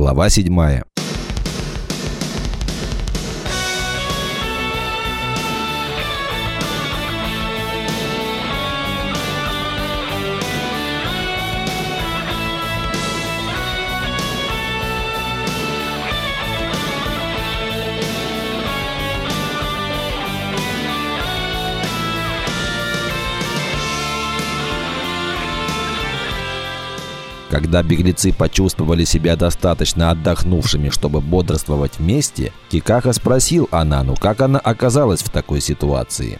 Глава седьмая. Когда беглецы почувствовали себя достаточно отдохнувшими, чтобы бодрствовать вместе, Кикаха спросил Анану, как она оказалась в такой ситуации.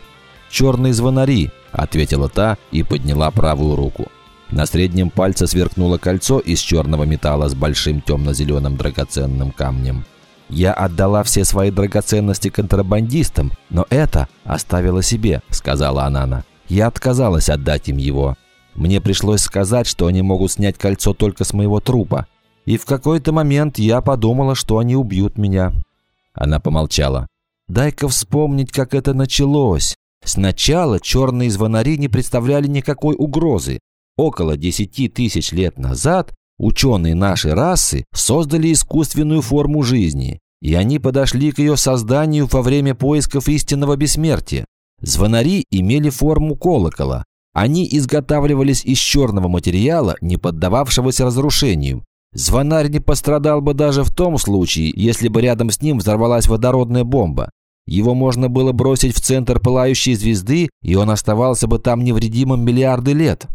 «Черные звонари», – ответила та и подняла правую руку. На среднем пальце сверкнуло кольцо из черного металла с большим темно-зеленым драгоценным камнем. «Я отдала все свои драгоценности контрабандистам, но это оставила себе», – сказала Анана. «Я отказалась отдать им его. Мне пришлось сказать, что они могут снять кольцо только с моего трупа. И в какой-то момент я подумала, что они убьют меня». Она помолчала. «Дай-ка вспомнить, как это началось. Сначала черные звонари не представляли никакой угрозы. Около десяти тысяч лет назад ученые нашей расы создали искусственную форму жизни, и они подошли к ее созданию во время поисков истинного бессмертия. Звонари имели форму колокола, они изготавливались из черного материала, не поддававшегося разрушению. Звонарь не пострадал бы даже в том случае, если бы рядом с ним взорвалась водородная бомба. Его можно было бросить в центр пылающей звезды, и он оставался бы там невредимым миллиарды лет.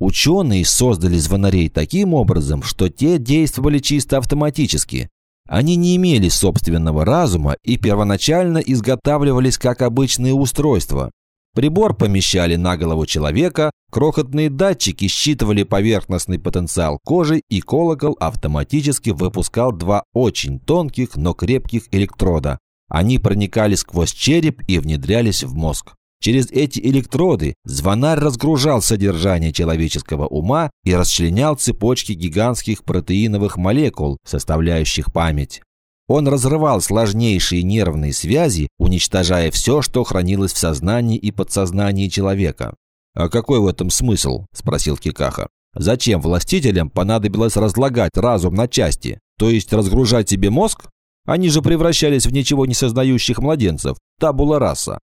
Ученые создали звонарей таким образом, что те действовали чисто автоматически. Они не имели собственного разума и первоначально изготавливались как обычные устройства. Прибор помещали на голову человека, крохотные датчики считывали поверхностный потенциал кожи, и колокол автоматически выпускал два очень тонких, но крепких электрода. Они проникали сквозь череп и внедрялись в мозг. Через эти электроды звонарь разгружал содержание человеческого ума и расчленял цепочки гигантских протеиновых молекул, составляющих память. Он разрывал сложнейшие нервные связи, уничтожая все, что хранилось в сознании и подсознании человека. «А какой в этом смысл?» – спросил Кикаха. «Зачем властителям понадобилось разлагать разум на части, то есть разгружать себе мозг? Они же превращались в ничего не сознающих младенцев, табула раса».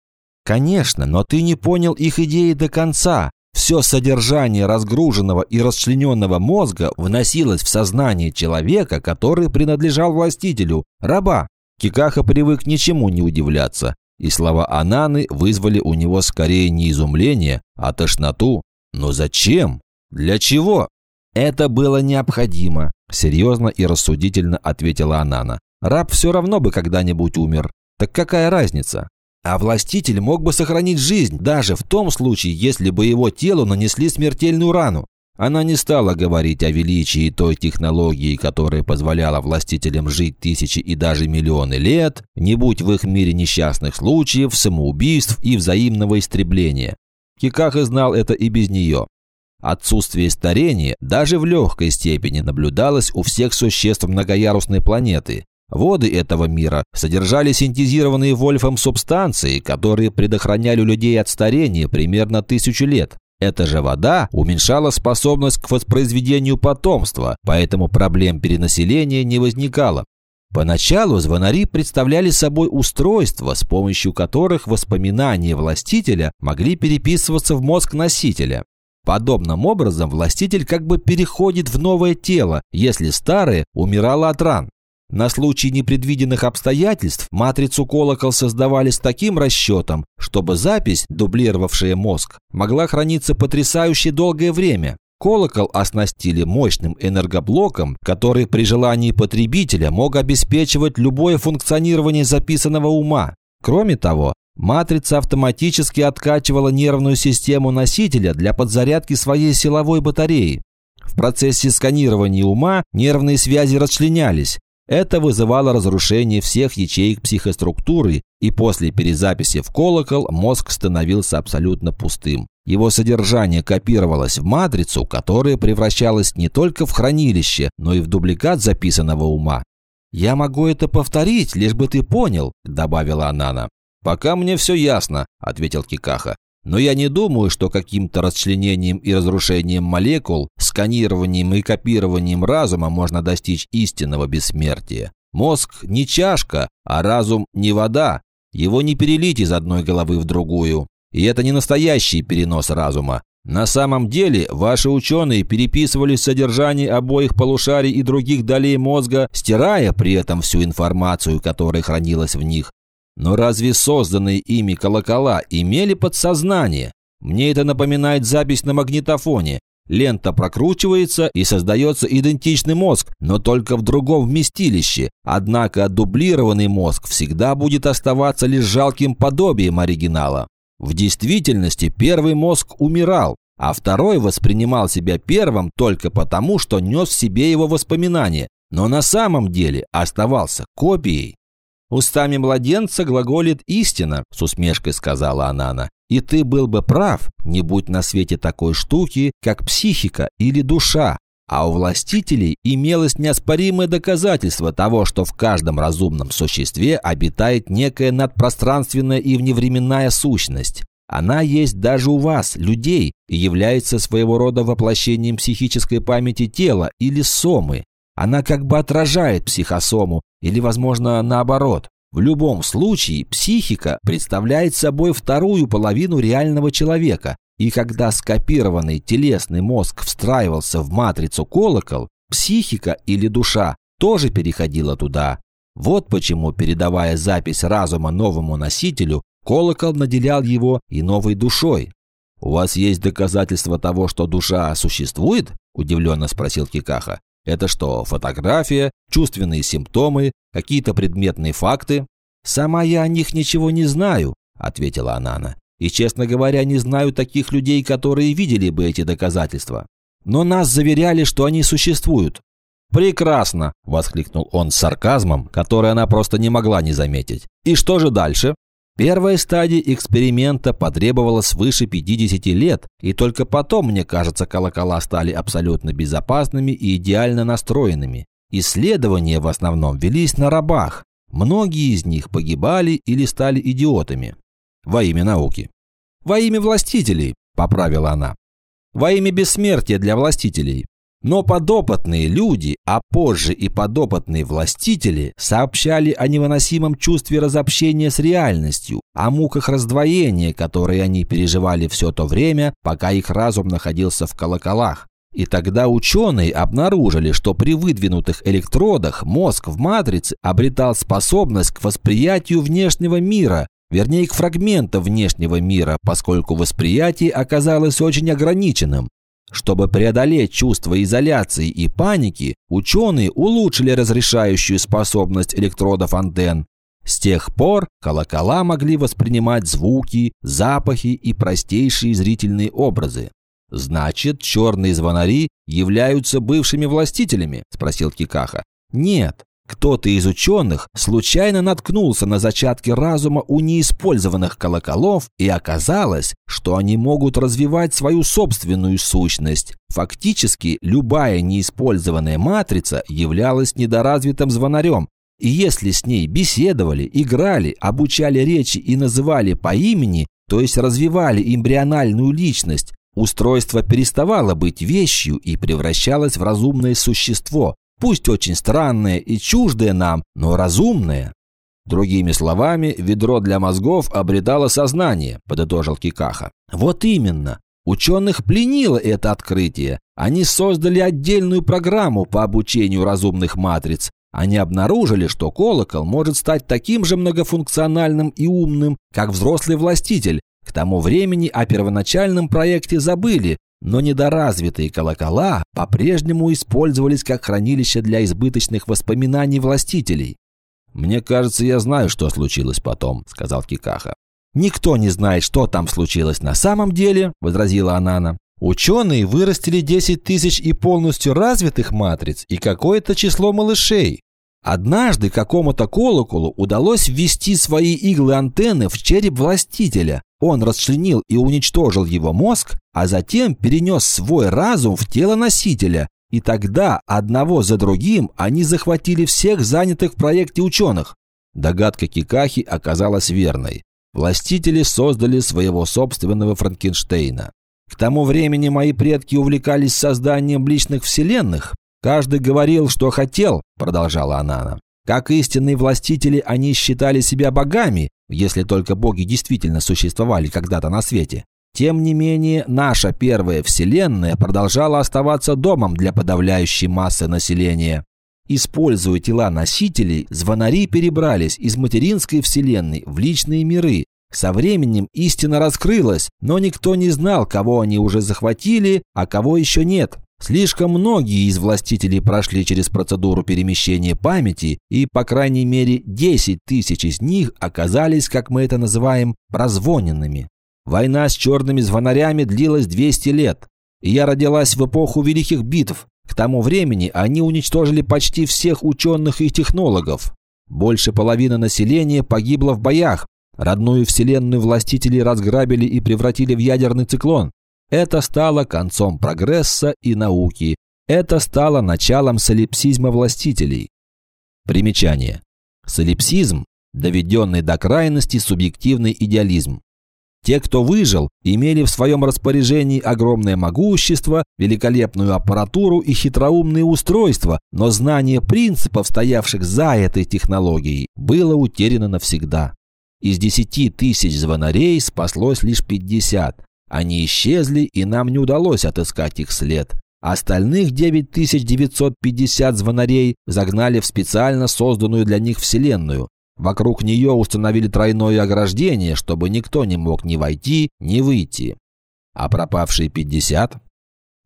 «Конечно, но ты не понял их идеи до конца. Все содержание разгруженного и расчлененного мозга вносилось в сознание человека, который принадлежал властителю, раба. Кикаха привык ничему не удивляться, и слова Ананы вызвали у него скорее не изумление, а тошноту. Но зачем? Для чего? Это было необходимо, серьезно и рассудительно ответила Анана. Раб все равно бы когда-нибудь умер. Так какая разница? А властитель мог бы сохранить жизнь, даже в том случае, если бы его телу нанесли смертельную рану. Она не стала говорить о величии той технологии, которая позволяла властителям жить тысячи и даже миллионы лет, не будь в их мире несчастных случаев, самоубийств и взаимного истребления. Кикаха знал это и без нее. Отсутствие старения даже в легкой степени наблюдалось у всех существ многоярусной планеты, Воды этого мира содержали синтезированные Вольфом субстанции, которые предохраняли людей от старения примерно тысячу лет. Эта же вода уменьшала способность к воспроизведению потомства, поэтому проблем перенаселения не возникало. Поначалу звонари представляли собой устройства, с помощью которых воспоминания властителя могли переписываться в мозг носителя. Подобным образом властитель как бы переходит в новое тело, если старое умирало от ран. На случай непредвиденных обстоятельств матрицу колокол создавали с таким расчетом, чтобы запись, дублировавшая мозг, могла храниться потрясающе долгое время. Колокол оснастили мощным энергоблоком, который при желании потребителя мог обеспечивать любое функционирование записанного ума. Кроме того, матрица автоматически откачивала нервную систему носителя для подзарядки своей силовой батареи. В процессе сканирования ума нервные связи расчленялись, это вызывало разрушение всех ячеек психоструктуры, и после перезаписи в колокол мозг становился абсолютно пустым. Его содержание копировалось в матрицу, которая превращалась не только в хранилище, но и в дубликат записанного ума. «Я могу это повторить, лишь бы ты понял», – добавила Анана. «Пока мне все ясно», – ответил Кикаха. Но я не думаю, что каким-то расчленением и разрушением молекул, сканированием и копированием разума можно достичь истинного бессмертия. Мозг не чашка, а разум не вода. Его не перелить из одной головы в другую. И это не настоящий перенос разума. На самом деле, ваши ученые переписывали содержание обоих полушарий и других долей мозга, стирая при этом всю информацию, которая хранилась в них. Но разве созданные ими колокола имели подсознание? Мне это напоминает запись на магнитофоне. Лента прокручивается и создается идентичный мозг, но только в другом вместилище. Однако дублированный мозг всегда будет оставаться лишь жалким подобием оригинала. В действительности первый мозг умирал, а второй воспринимал себя первым только потому, что нес в себе его воспоминания, но на самом деле оставался копией. «Устами младенца глаголит истина», – с усмешкой сказала Анана. «И ты был бы прав, не будь на свете такой штуки, как психика или душа. А у властителей имелось неоспоримое доказательство того, что в каждом разумном существе обитает некая надпространственная и вневременная сущность. Она есть даже у вас, людей, и является своего рода воплощением психической памяти тела или сомы. Она как бы отражает психосому, или, возможно, наоборот. В любом случае, психика представляет собой вторую половину реального человека, и когда скопированный телесный мозг встраивался в матрицу колокол, психика или душа тоже переходила туда. Вот почему, передавая запись разума новому носителю, колокол наделял его и новой душой. «У вас есть доказательства того, что душа существует?» – удивленно спросил Кикаха. Это что, фотография, чувственные симптомы, какие-то предметные факты? Сама я о них ничего не знаю, ответила Анана. И, честно говоря, не знаю таких людей, которые видели бы эти доказательства. Но нас заверяли, что они существуют. «Прекрасно!» – воскликнул он с сарказмом, который она просто не могла не заметить. «И что же дальше?» Первая стадия эксперимента потребовала свыше 50 лет, и только потом, мне кажется, колокола стали абсолютно безопасными и идеально настроенными. Исследования в основном велись на рабах. Многие из них погибали или стали идиотами. Во имя науки. «Во имя властителей», – поправила она. «Во имя бессмертия для властителей. Но подопытные люди, а позже и подопытные властители, сообщали о невыносимом чувстве разобщения с реальностью, о муках раздвоения, которые они переживали все то время, пока их разум находился в колоколах. И тогда ученые обнаружили, что при выдвинутых электродах мозг в матрице обретал способность к восприятию внешнего мира, вернее к фрагментам внешнего мира, поскольку восприятие оказалось очень ограниченным. Чтобы преодолеть чувство изоляции и паники, ученые улучшили разрешающую способность электродов антенн. С тех пор колокола могли воспринимать звуки, запахи и простейшие зрительные образы. «Значит, черные звонари являются бывшими властителями?» – спросил Кикаха. «Нет, кто-то из ученых случайно наткнулся на зачатки разума у неиспользованных колоколов, и оказалось, что они могут развивать свою собственную сущность. Фактически, любая неиспользованная матрица являлась недоразвитым звонарем, и если с ней беседовали, играли, обучали речи и называли по имени, то есть развивали эмбриональную личность, устройство переставало быть вещью и превращалось в разумное существо, пусть очень странное и чуждое нам, но разумное. Другими словами, ведро для мозгов обретало сознание, подытожил Кикаха. Вот именно. Ученых пленило это открытие. Они создали отдельную программу по обучению разумных матриц. Они обнаружили, что колокол может стать таким же многофункциональным и умным, как взрослый властитель. К тому времени о первоначальном проекте забыли, но недоразвитые колокола по-прежнему использовались как хранилище для избыточных воспоминаний властителей. «Мне кажется, я знаю, что случилось потом», – сказал Кикаха. «Никто не знает, что там случилось на самом деле», – возразила Анана. «Ученые вырастили 10 тысяч и полностью развитых матриц и какое-то число малышей. Однажды какому-то колоколу удалось ввести свои иглы-антенны в череп властителя. Он расчленил и уничтожил его мозг, а затем перенес свой разум в тело носителя. И тогда одного за другим они захватили всех занятых в проекте ученых. Догадка Кикахи оказалась верной. властители создали своего собственного Франкенштейна. К тому времени мои предки увлекались созданием личных вселенных. Каждый говорил, что хотел, продолжала Анана. Как истинные властители, они считали себя богами, если только боги действительно существовали когда-то на свете. Тем не менее, наша первая вселенная продолжала оставаться домом для подавляющей массы населения. Используя тела носителей, звонари перебрались из материнской вселенной в личные миры. Со временем истина раскрылась, но никто не знал, кого они уже захватили, а кого еще нет. Слишком многие из властителей прошли через процедуру перемещения памяти, и, по крайней мере, 10 тысяч из них оказались, как мы это называем, прозвоненными. Война с черными звонарями длилась 200 лет. Я родилась в эпоху великих битв. К тому времени они уничтожили почти всех ученых и технологов. Больше половины населения погибло в боях. Родную вселенную властители разграбили и превратили в ядерный циклон. Это стало концом прогресса и науки. Это стало началом солипсизма властителей. Примечание. Солипсизм – доведенный до крайности субъективный идеализм. Те, кто выжил, имели в своем распоряжении огромное могущество, великолепную аппаратуру и хитроумные устройства, но знание принципов, стоявших за этой технологией, было утеряно навсегда. Из 10 тысяч звонарей спаслось лишь 50. Они исчезли, и нам не удалось отыскать их след. Остальных 9950 звонарей загнали в специально созданную для них вселенную. Вокруг нее установили тройное ограждение, чтобы никто не мог ни войти, ни выйти. А пропавшие 50?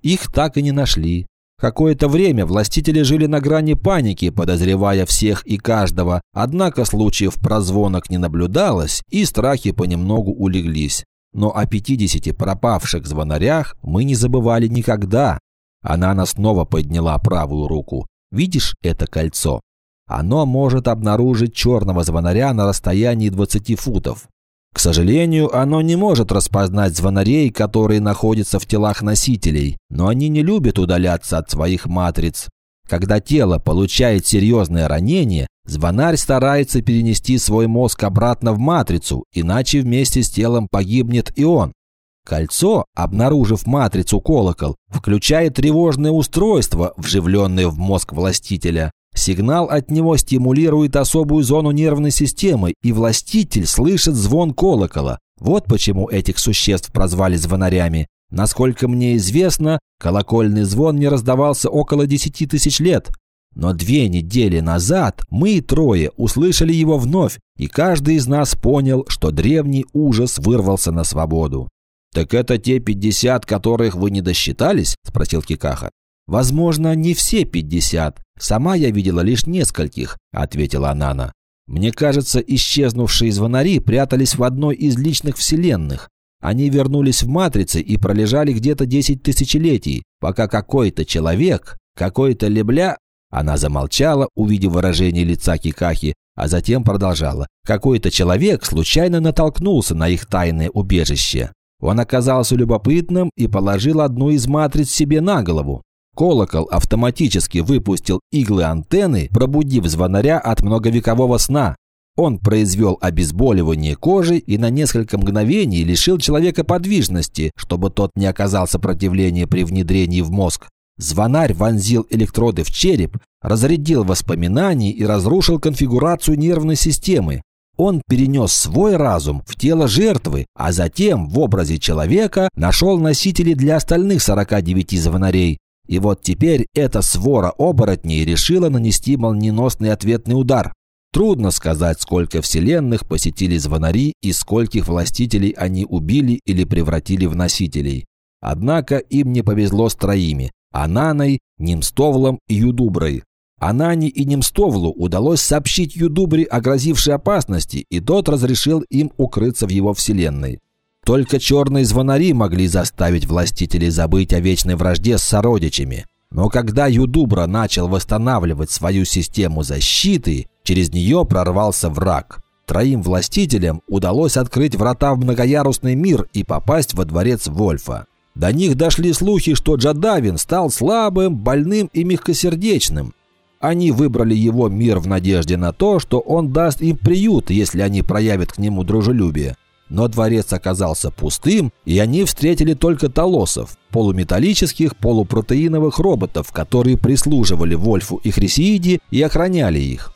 Их так и не нашли. Какое-то время властители жили на грани паники, подозревая всех и каждого, однако случаев прозвонок не наблюдалось, и страхи понемногу улеглись. Но о 50 пропавших звонарях мы не забывали никогда. Она снова подняла правую руку. «Видишь это кольцо? Оно может обнаружить черного звонаря на расстоянии 20 футов. К сожалению, оно не может распознать звонарей, которые находятся в телах носителей, но они не любят удаляться от своих матриц. Когда тело получает серьезное ранение, звонарь старается перенести свой мозг обратно в матрицу, иначе вместе с телом погибнет и он. Кольцо, обнаружив матрицу колокол, включает тревожное устройство, вживленное в мозг властителя. Сигнал от него стимулирует особую зону нервной системы, и властитель слышит звон колокола. Вот почему этих существ прозвали звонарями. Насколько мне известно, колокольный звон не раздавался около 10 тысяч лет. Но две недели назад мы трое услышали его вновь, и каждый из нас понял, что древний ужас вырвался на свободу. «Так это те пятьдесят, которых вы не досчитались?» – спросил Кикаха. «Возможно, не все пятьдесят. Сама я видела лишь нескольких», – ответила Нана. «Мне кажется, исчезнувшие звонари прятались в одной из личных вселенных. Они вернулись в матрицы и пролежали где-то десять тысячелетий, пока какой-то человек, какой-то лебля...» Она замолчала, увидев выражение лица Кикахи, а затем продолжала. «Какой-то человек случайно натолкнулся на их тайное убежище. Он оказался любопытным и положил одну из матриц себе на голову. Колокол автоматически выпустил иглы антенны, пробудив звонаря от многовекового сна. Он произвел обезболивание кожи и на несколько мгновений лишил человека подвижности, чтобы тот не оказал сопротивления при внедрении в мозг. Звонарь вонзил электроды в череп, разрядил воспоминания и разрушил конфигурацию нервной системы. Он перенес свой разум в тело жертвы, а затем в образе человека нашел носители для остальных 49 звонарей. И вот теперь эта свора оборотней решила нанести молниеносный ответный удар. Трудно сказать, сколько вселенных посетили звонари и скольких властителей они убили или превратили в носителей. Однако им не повезло с троими – Ананой, Нимстовлом и Юдуброй. Анане и Немстовлу удалось сообщить Юдубре о грозившей опасности, и тот разрешил им укрыться в его вселенной. Только черные звонари могли заставить властителей забыть о вечной вражде с сородичами. Но когда Юдубра начал восстанавливать свою систему защиты, через нее прорвался враг. Троим властителям удалось открыть врата в многоярусный мир и попасть во дворец Вольфа. До них дошли слухи, что Джадавин стал слабым, больным и мягкосердечным. Они выбрали его мир в надежде на то, что он даст им приют, если они проявят к нему дружелюбие. Но дворец оказался пустым, и они встретили только толосов, полуметаллических, полупротеиновых роботов, которые прислуживали Вольфу и Хрисииде и охраняли их.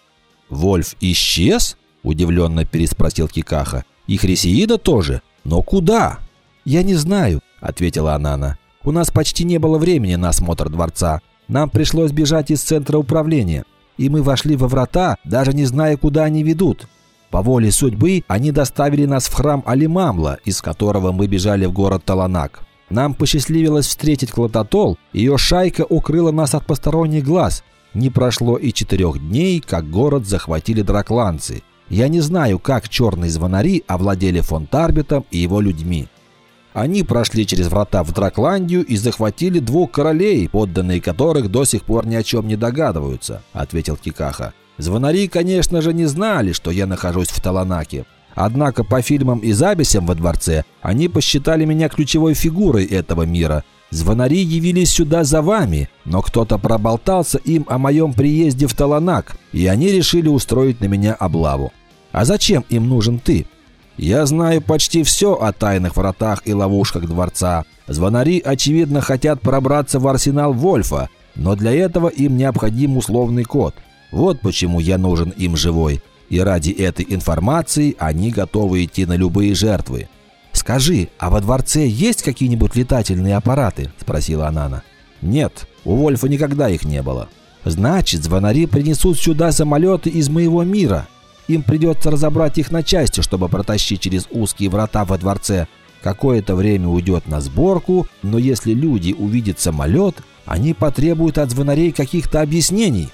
«Вольф исчез?» – удивленно переспросил Кикаха. «И Хрисиида тоже? Но куда?» «Я не знаю», – ответила Анана. «У нас почти не было времени на осмотр дворца. Нам пришлось бежать из центра управления. И мы вошли во врата, даже не зная, куда они ведут. По воле судьбы они доставили нас в храм Алимамла, из которого мы бежали в город Таланак. Нам посчастливилось встретить Клототол, ее шайка укрыла нас от посторонних глаз. Не прошло и четырех дней, как город захватили дракланцы. Я не знаю, как черные звонари овладели фон Тарбитом и его людьми. Они прошли через врата в Дракландию и захватили двух королей, подданные которых до сих пор ни о чем не догадываются», — ответил Кикаха. Звонари, конечно же, не знали, что я нахожусь в Таланаке. Однако по фильмам и записям во дворце они посчитали меня ключевой фигурой этого мира. Звонари явились сюда за вами, но кто-то проболтался им о моем приезде в Таланак, и они решили устроить на меня облаву. А зачем им нужен ты? Я знаю почти все о тайных вратах и ловушках дворца. Звонари, очевидно, хотят пробраться в арсенал Вольфа, но для этого им необходим условный код – вот почему я нужен им живой. И ради этой информации они готовы идти на любые жертвы. «Скажи, а во дворце есть какие-нибудь летательные аппараты?» – спросила Анана. «Нет, у Вольфа никогда их не было». «Значит, звонари принесут сюда самолеты из моего мира. Им придется разобрать их на части, чтобы протащить через узкие врата во дворце. Какое-то время уйдет на сборку, но если люди увидят самолет, они потребуют от звонарей каких-то объяснений».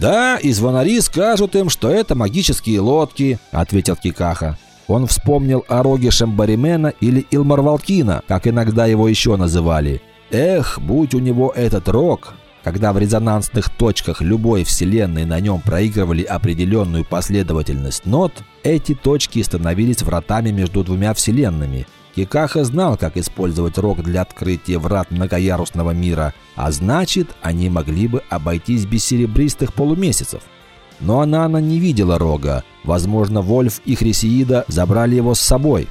«Да, и звонари скажут им, что это магические лодки», — ответил Кикаха. Он вспомнил о роге Шамбаримена или Илмарвалкина, как иногда его еще называли. Эх, будь у него этот рог, когда в резонансных точках любой вселенной на нем проигрывали определенную последовательность нот, эти точки становились вратами между двумя вселенными – Кикаха знал, как использовать рог для открытия врат многоярусного мира, а значит, они могли бы обойтись без серебристых полумесяцев. Но Анана не видела рога. Возможно, Вольф и Хрисеида забрали его с собой.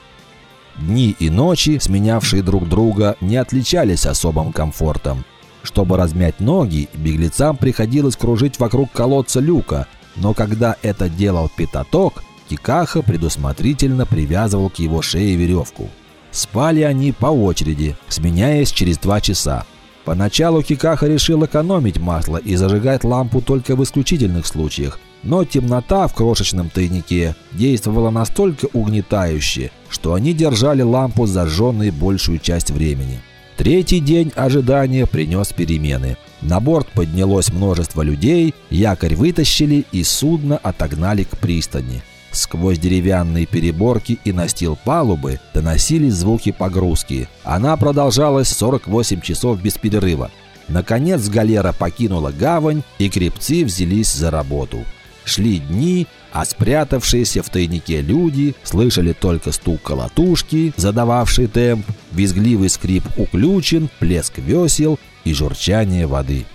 Дни и ночи, сменявшие друг друга, не отличались особым комфортом. Чтобы размять ноги, беглецам приходилось кружить вокруг колодца люка, но когда это делал Пятаток, Кикаха предусмотрительно привязывал к его шее веревку. Спали они по очереди, сменяясь через два часа. Поначалу Кикаха решил экономить масло и зажигать лампу только в исключительных случаях, но темнота в крошечном тайнике действовала настолько угнетающе, что они держали лампу зажженной большую часть времени. Третий день ожидания принес перемены. На борт поднялось множество людей, якорь вытащили и судно отогнали к пристани. Сквозь деревянные переборки и настил палубы доносились звуки погрузки. Она продолжалась 48 часов без перерыва. Наконец галера покинула гавань, и крепцы взялись за работу. Шли дни, а спрятавшиеся в тайнике люди слышали только стук колотушки, задававший темп, визгливый скрип уключен, плеск весел и журчание воды.